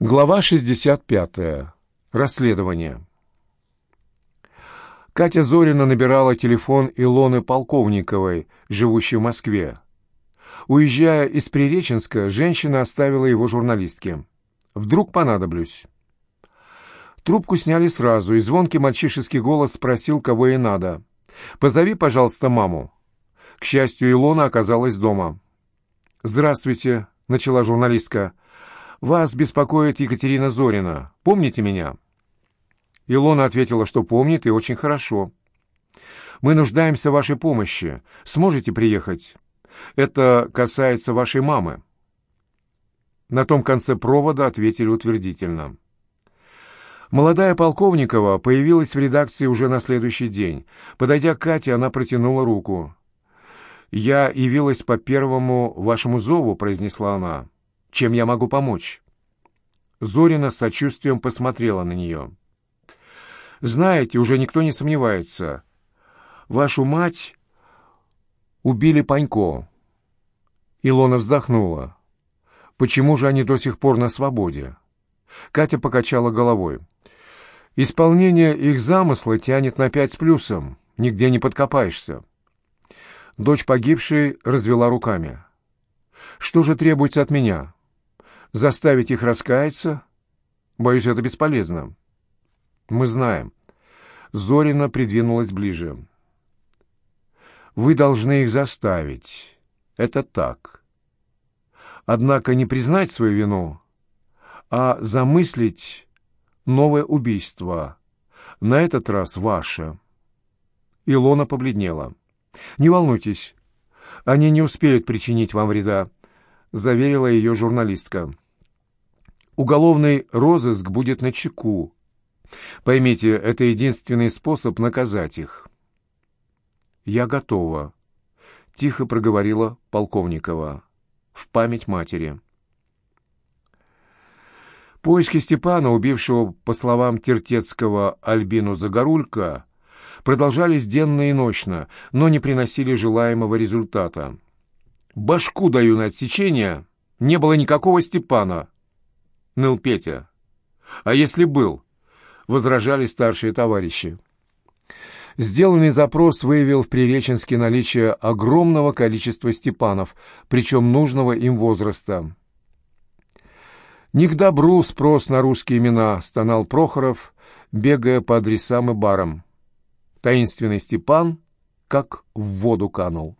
Глава 65. Расследование. Катя Зорина набирала телефон Илоны Полковниковой, живущей в Москве. Уезжая из Приреченска, женщина оставила его журналистке. «Вдруг понадоблюсь». Трубку сняли сразу, и звонкий мальчишеский голос спросил, кого ей надо. «Позови, пожалуйста, маму». К счастью, Илона оказалась дома. «Здравствуйте», — начала журналистка. «Вас беспокоит Екатерина Зорина. Помните меня?» Илона ответила, что помнит и очень хорошо. «Мы нуждаемся в вашей помощи. Сможете приехать? Это касается вашей мамы». На том конце провода ответили утвердительно. Молодая Полковникова появилась в редакции уже на следующий день. Подойдя к Кате, она протянула руку. «Я явилась по первому вашему зову», — произнесла она. Чем я могу помочь?» Зорина с сочувствием посмотрела на нее. «Знаете, уже никто не сомневается. Вашу мать убили Панько». Илона вздохнула. «Почему же они до сих пор на свободе?» Катя покачала головой. «Исполнение их замысла тянет на пять с плюсом. Нигде не подкопаешься». Дочь погибшей развела руками. «Что же требуется от меня?» Заставить их раскаяться? Боюсь, это бесполезно. Мы знаем. Зорина придвинулась ближе. Вы должны их заставить. Это так. Однако не признать свою вину, а замыслить новое убийство. На этот раз ваше. Илона побледнела. «Не волнуйтесь, они не успеют причинить вам вреда. — заверила ее журналистка. «Уголовный розыск будет на чеку. Поймите, это единственный способ наказать их». «Я готова», — тихо проговорила Полковникова. «В память матери». Поиски Степана, убившего, по словам Тертецкого, Альбину Загорулька, продолжались денно и ночно, но не приносили желаемого результата. Башку даю на отсечение. Не было никакого Степана. Ныл Петя. А если был? Возражали старшие товарищи. Сделанный запрос выявил в Приреченске наличие огромного количества Степанов, причем нужного им возраста. «Не к добру спрос на русские имена», — стонал Прохоров, бегая по адресам и барам. Таинственный Степан как в воду канул.